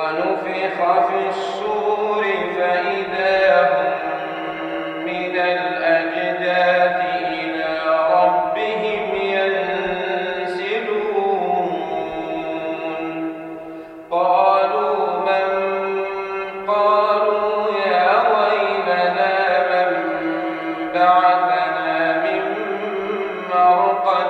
ونفخ في الصور فإذا هم من الأجداث إلى ربهم ينسلون. قالوا من قالوا يا ويلنا من بعثنا من مرقد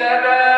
seven.